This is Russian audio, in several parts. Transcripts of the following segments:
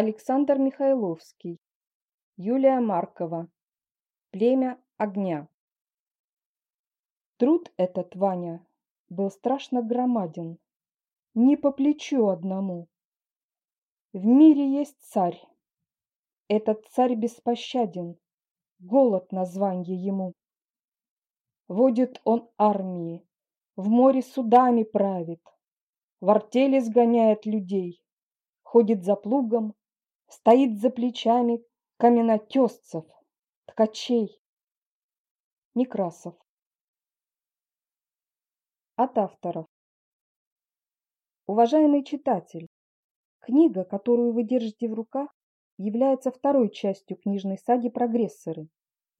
Александр Михайловский, Юлия Маркова. Племя огня. Труд этот, Ваня, был страшно громаден, не по плечу одному. В мире есть царь. Этот царь беспощаден, голод названье ему. Водит он армии, в море судами правит, в артели сгоняет людей, ходит за плугом, стоит за плечами каменотесцев, ткачей. Некрасов. От авторов. Уважаемый читатель, книга, которую вы держите в руках, является второй частью книжной саги «Прогрессоры»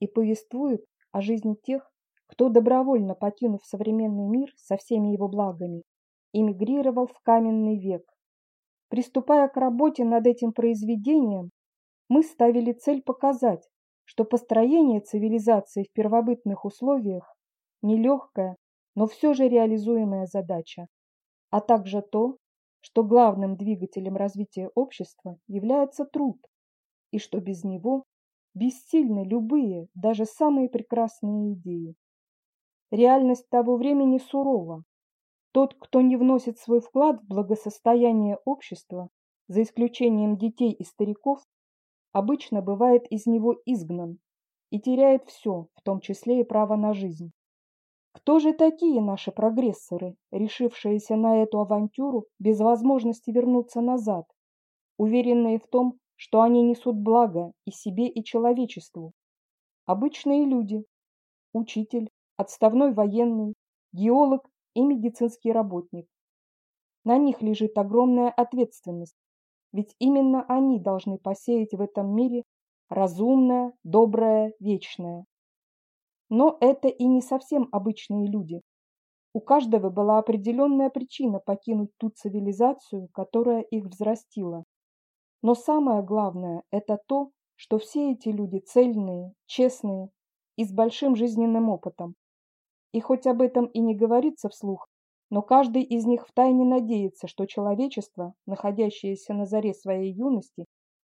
и повествует о жизни тех, кто, добровольно покинув современный мир со всеми его благами, эмигрировал в каменный век. Приступая к работе над этим произведением, мы ставили цель показать, что построение цивилизации в первобытных условиях – нелегкая, но все же реализуемая задача, а также то, что главным двигателем развития общества является труд, и что без него бессильны любые, даже самые прекрасные идеи. Реальность того времени сурова. Тот, кто не вносит свой вклад в благосостояние общества, за исключением детей и стариков, обычно бывает из него изгнан и теряет все, в том числе и право на жизнь. Кто же такие наши прогрессоры, решившиеся на эту авантюру без возможности вернуться назад, уверенные в том, что они несут благо и себе, и человечеству? Обычные люди, учитель, отставной военный, геолог и медицинский работник. На них лежит огромная ответственность, ведь именно они должны посеять в этом мире разумное, доброе, вечное. Но это и не совсем обычные люди. У каждого была определенная причина покинуть ту цивилизацию, которая их взрастила. Но самое главное – это то, что все эти люди цельные, честные и с большим жизненным опытом. И хоть об этом и не говорится вслух, но каждый из них втайне надеется, что человечество, находящееся на заре своей юности,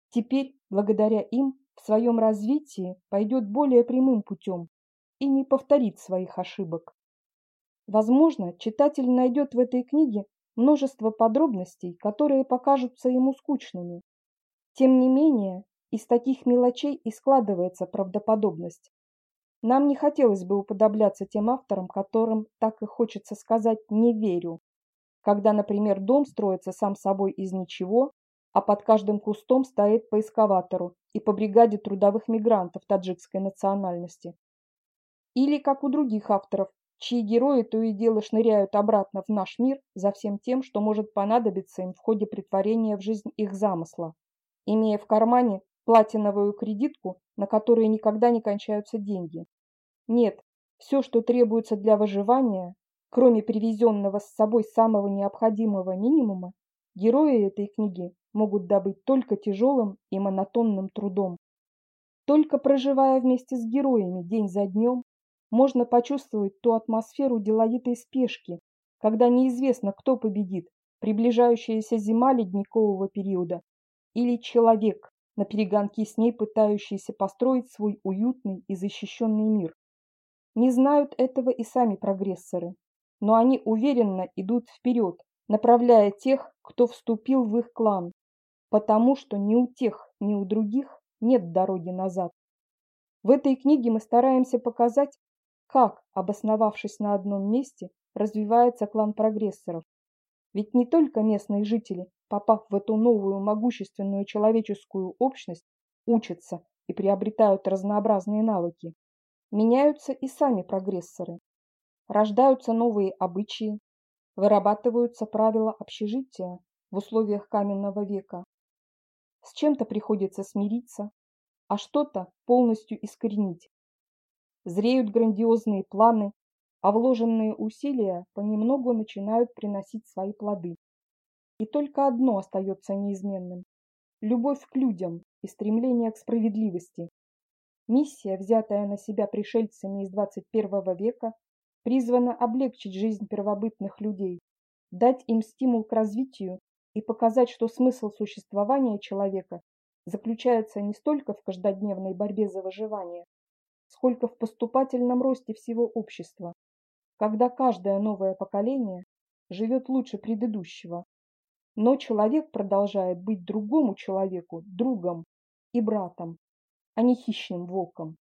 теперь, благодаря им, в своем развитии пойдет более прямым путем и не повторит своих ошибок. Возможно, читатель найдет в этой книге множество подробностей, которые покажутся ему скучными. Тем не менее, из таких мелочей и складывается правдоподобность. Нам не хотелось бы уподобляться тем авторам, которым так и хочется сказать «не верю». Когда, например, дом строится сам собой из ничего, а под каждым кустом стоит по эскаватору и по бригаде трудовых мигрантов таджикской национальности. Или как у других авторов, чьи герои то и дело шныряют обратно в наш мир за всем тем, что может понадобиться им в ходе притворения в жизнь их замысла, имея в кармане платиновую кредитку, на которые никогда не кончаются деньги. Нет, все, что требуется для выживания, кроме привезенного с собой самого необходимого минимума, герои этой книги могут добыть только тяжелым и монотонным трудом. Только проживая вместе с героями день за днем, можно почувствовать ту атмосферу деловитой спешки, когда неизвестно, кто победит, приближающаяся зима ледникового периода или человек, на перегонки с ней пытающийся построить свой уютный и защищенный мир. Не знают этого и сами прогрессоры, но они уверенно идут вперед, направляя тех, кто вступил в их клан, потому что ни у тех, ни у других нет дороги назад. В этой книге мы стараемся показать, как, обосновавшись на одном месте, развивается клан прогрессоров. Ведь не только местные жители, попав в эту новую могущественную человеческую общность, учатся и приобретают разнообразные навыки. Меняются и сами прогрессоры. Рождаются новые обычаи, вырабатываются правила общежития в условиях каменного века. С чем-то приходится смириться, а что-то полностью искоренить. Зреют грандиозные планы, а вложенные усилия понемногу начинают приносить свои плоды. И только одно остается неизменным – любовь к людям и стремление к справедливости. Миссия, взятая на себя пришельцами из 21 века, призвана облегчить жизнь первобытных людей, дать им стимул к развитию и показать, что смысл существования человека заключается не столько в каждодневной борьбе за выживание, сколько в поступательном росте всего общества, когда каждое новое поколение живет лучше предыдущего, но человек продолжает быть другому человеку другом и братом, а не хищным волком.